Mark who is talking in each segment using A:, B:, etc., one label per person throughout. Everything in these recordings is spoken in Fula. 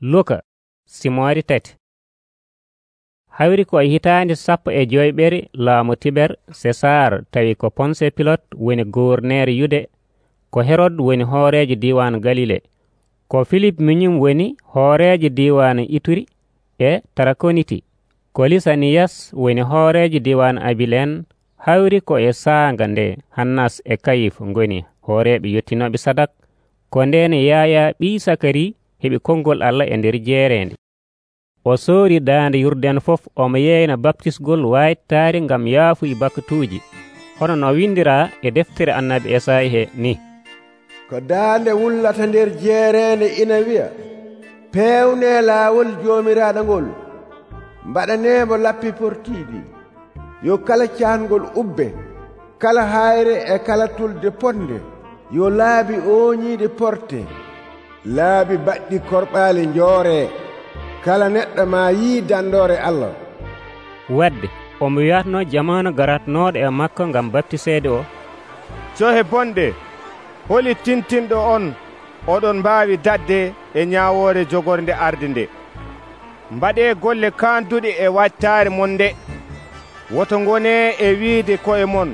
A: luka simoore tati. Hawri ko hitaande sappo e joyɓere laamu tiber césar tawi ko ponse pilote woni gouverneur yude ko hérode woni hoorejo diwan galile ko philippe miñum woni hoorejo diwan ituri e tarakoniti ko lisaniyas woni hoorejo diwan abilen. Hawri ko e saanga nde hannas e kayif ngoni hooreɓe yettinoɓe sadak ko nden yaya ɓi sakari heɓi konngol allah e nder jeerende o soori daande yurden fof omo yeeyna baptisgol waytaari ngam yaafuy bakatuuji hono no windira e deftere annabi esayi he ni.
B: Ko daande wullata nder jeerende ina wiya peewne laawol joomiraaɗo ngol mbaɗaneemo lappi portiiɗi yo kala caangol ubbe kala hayre e kala tulde ponde yo laabi ooñiiɗe porte. laabi baɗɗi korɓaali njoore. Kala neɗɗo ma yii dandoore allah.
A: Wadde omo wiyatno jamanu garatnoɗo e makko ngam baptiseede o.
C: Cohe bonde holi tintinɗo on oɗon mbaawi dadde e ñaawoore jogorde arde nde. Mbaɗe golle kaanduɗe e wattaare mon nde. Woto ngone e wiide koye mon.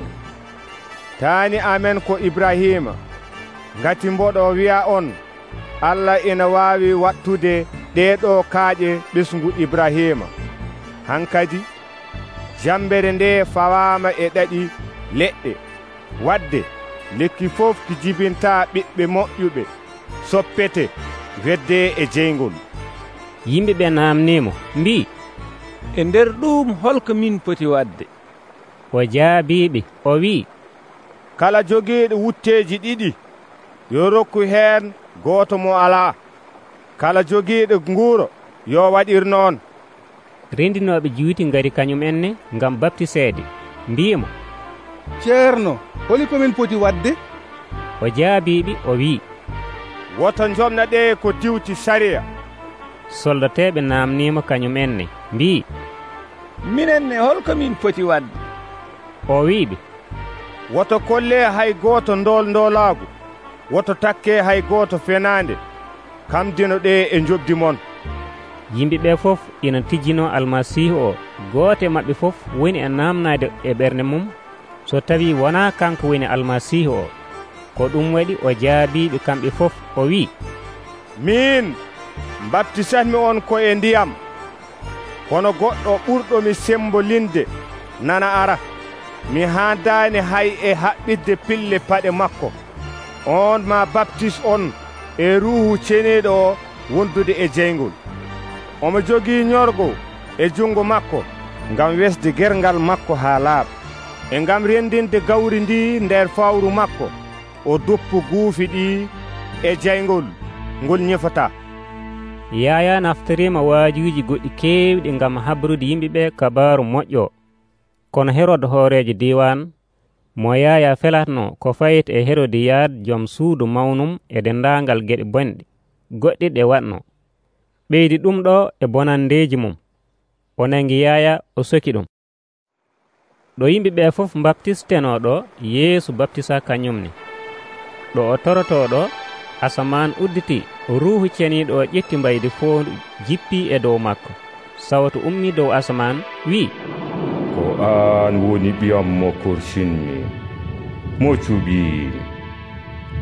C: Taani amen ko ibrahima. Ngati mboɗo wiya on. allah ina waawi wattude ɗeɗo kaaƴe ɓesgu ibrahima. Hankadi jambere nde fawama e ɗaɗi leɗɗe. Wadde lekki fof ki jibinta ɓiɓɓe moƴƴuɓe soppete wedde e jeygol.
A: Yimɓe ɓe namnimo mbi?
D: E nder ɗum holko min poti wadde.
A: O jaabiɓe o wi
C: kala jogiiɗo wutteji ɗiɗi yo rokku heen gooto mo alaa kala jogiiɗo nguuro yo waɗir noon
A: renndinooɓe juuti ngari kañum en ne ngam baptiseede. Mbiyimo
E: ceerno holi komin poti waɗde
A: o jaabiiɓe o wi'i.
C: Woto jomna ɗe ko diwti sariya
A: soldateɓe namnima kañumen ne mbi
D: minenne holko min poti wadde.
A: O wiɓe
C: woto kolle hay goto ndol ndolagu woto takke hay goto fenande. Kam dino ɗe e jobdi mon.
A: Yimɓeɓe fof ina tijjino almasihu o. Goote maɓɓe fof woni e namnade e ɓernde mum. So tawi wona kanko woni almasihu o ko ɗum waɗi o jaabiɓe kamɓe fof o wi.
C: Min mbaptisatmi on ko e ndiyam. Kono goɗɗo ɓurɗomi sembolinde nana ara. Mi haadani hay e haɓɓidde pille paɗe makko. on ma baptise on e ruhu ceniɗo o wondude e jeygol. Omo jogii ñorgo e junngo makko ngam wesde gergal makko haa laaɓa e ngam rendinde gawri ndi nder fawru makko o duppu guufi ɗi e jeygol ngol ñefata.
A: Yaya naftorima waajuji goɗɗi keewɗi ngam habrude yimɓe ɓe kabaru moƴƴo. Kono hérode hoorejo diwan mo yaya felatno ko fayit e herodiyad joom suudu mawnum e dendagal gueɗe bonɗe goɗɗi ɗe watno ɓeydi ɗum ɗo e bonandeji mum. O nangi yaya o soki ɗum. Ɗo yimɓe ɓe fof baptistenoɗo yeesu baptisa kañumne ɗo o torotoɗo asaman udditi ruhu ceniɗo ƴetti mbaydi fo jippi e dow makko. Sawtu ummi dow asaman
F: wi'i an woni ɓiyam mo korsinmi mo cuɓi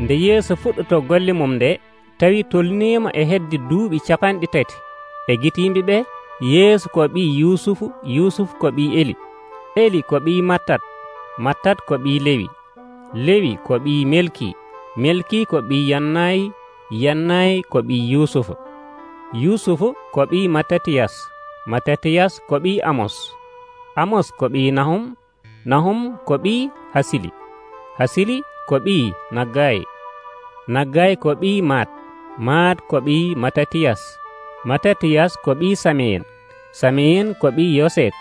A: nde yeeso fuɗɗoto golle mum nde tawi tolnima e hedde duuɓi capanɗe tati e ɓe gitimɓe ɓe yeeso ko ɓi yusufu yusufu ko ɓi eli eli ko ɓi mattat mattat ko ɓi lewi lewi ko ɓi melki melki ko ɓi yannayi yannayi ko ɓi yusufu yusufu ko ɓi mattatiyas mattatiyas ko ɓi amos. amos ko ɓi nahum nahum ko ɓi hasili hasili ko ɓi naggayi naggayi ko ɓi mat mat ko ɓi matatiyas matatiyas ko ɓi same'en same'en ko ɓi yosek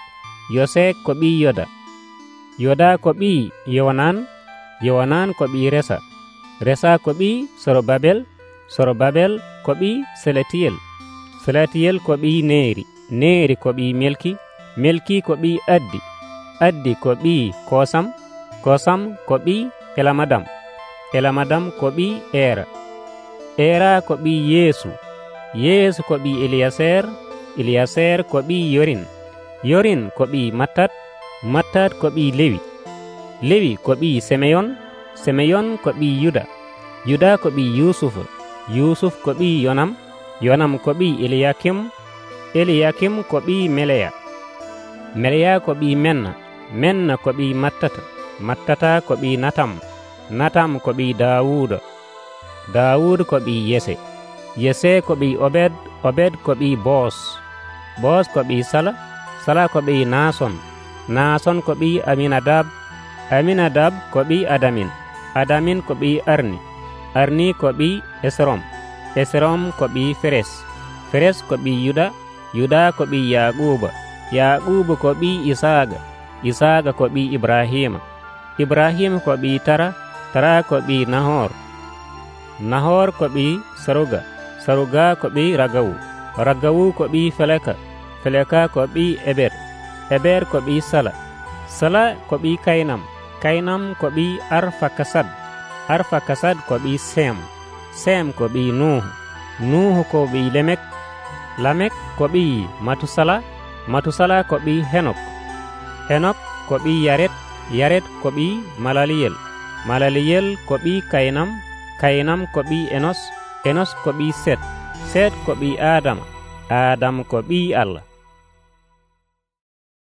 A: yosek ko ɓi yoda yoda ko ɓi yowanan yowanan ko ɓi resa resa ko ɓi sorobabel sorobabel ko ɓi selatiyel selatiyel ko ɓi neeri neeri ko ɓi melki melki ko ɓi addi addi ko ɓi kosam kosam ko ɓi elamadam elamadam ko ɓi era era ko ɓi yeesu yeesu ko ɓi eliyaser eliyaser ko ɓi yorin yorin ko ɓi mattat mattat ko ɓi lewi lewi ko ɓi semeyon semeyon ko ɓi yuda yuda ko ɓi yusufu yusuf ko ɓi yonam yonam ko ɓi eliyakim eliyakim ko ɓi meleya mbeɗa ko ɓi menna menna ko ɓi mattata mattata ko ɓi natam natam ko ɓi dawuda dawud ko ɓi yese yese ko ɓi obed obed ko ɓi bos bos ko ɓi sala sala ko ɓi nason nason ko ɓi aminadab aminadab ko ɓi adamin adamin ko ɓi arni arni ko ɓi esrom esrom ko ɓi feres feres ko ɓi yuda yuda ko ɓi yaquba yaqubu ko ɓi isaga isaga ko ɓi ibrahima ibrahima ko ɓi tara tara ko ɓi nahor nahor ko ɓi saruga saruga ko ɓi ragawu ragawu ko ɓi feleka feleka ko ɓi eber eber ko ɓi sala sala ko ɓi kaynam kaynam ko ɓi arfakasad arfakasad ko ɓi sem sem ko ɓi nuhu nuhu ko ɓi lemek lamek ko ɓi matusala matusala ko ɓi henok. Henok ko ɓi yaret yaret ko ɓi malaliyel. Malaliyel ko ɓi kaynam kaynam ko ɓi enos enos ko ɓi set set ko ɓi adama adam ko ɓi allah.